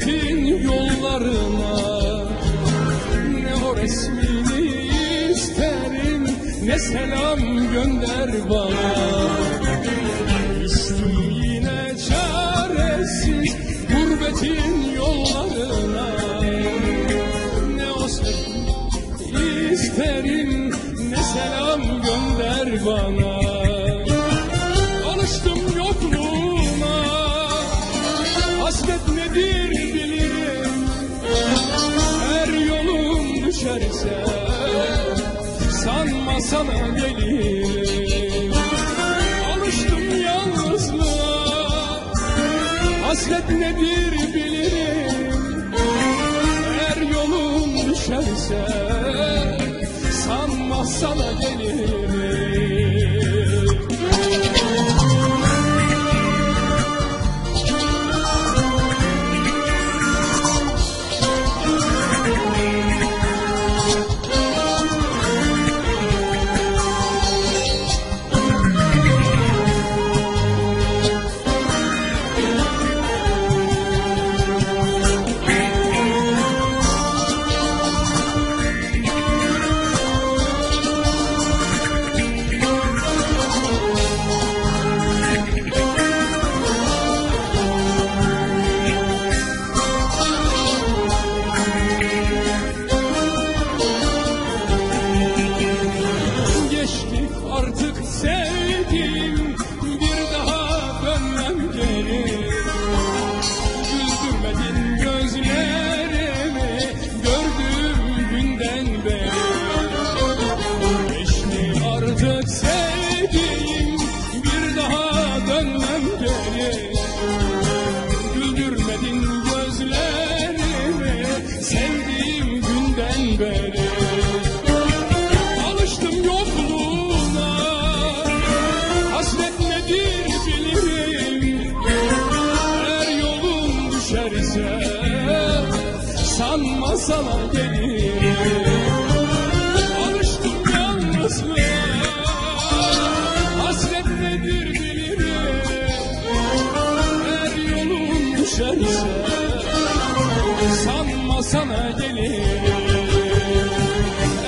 Gurbetin yollarına Ne o resmini isterim Ne selam gönder bana. Düştüm yine çaresiz Gurbetin yollarına Ne o sevgi isterim Ne selam gönder bana düşerse Sanma sana gelirim Sanma sana gelirim Alıştım yalnızlığa. Hasret nedir bilirim Her yolun düşerse. Sanma sana gelirim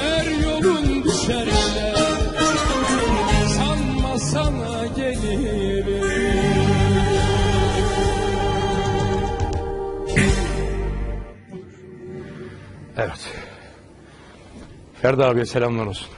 er yolun düşerse. Sanma sana gelirim. Evet. Ferdi abiye selamlar olsun.